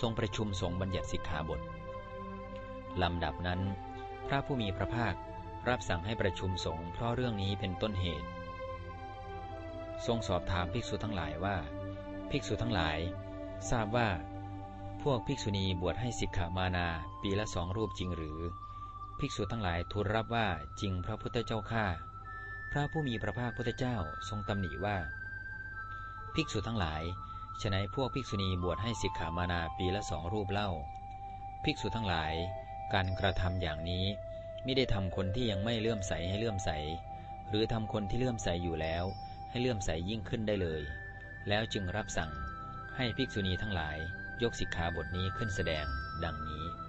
ทรงประชุมสงฆ์บัญญัติสิกขาบท ลำดับนั้น พระผู้มีพระภาครับสั่งให้ประชุมสงฆ์เพราะเรื่องนี้เป็นต้นเหตุ ทรงสอบถามภิกษุทั้งหลายว่า ภิกษุทั้งหลาย ทราบว่า พวกภิกษุณีบวชให้สิกขามานาปีละสองรูปจริงหรือ ภิกษุทั้งหลายทูลรับว่าจริงพระพุทธเจ้าข้าพระผู้มีพระภาคพุทธเจ้าทรงตำหนิว่า ภิกษุทั้งหลาย ฉนัยพวกภิกษุณีบวชให้สิกขามานาปีละสองรูปเล่า ภิกษุทั้งหลาย การกระทำอย่างนี้ไม่ได้ทำคนที่ยังไม่เลื่อมใสให้เลื่อมใส หรือทำคนที่เลื่อมใสอยู่แล้ว ให้เลื่อมใสยิ่งขึ้นได้เลย แล้วจึงรับสั่งให้ภิกษุณีทั้งหลายยกสิกขาบทนี้ขึ้นแสดงดังนี้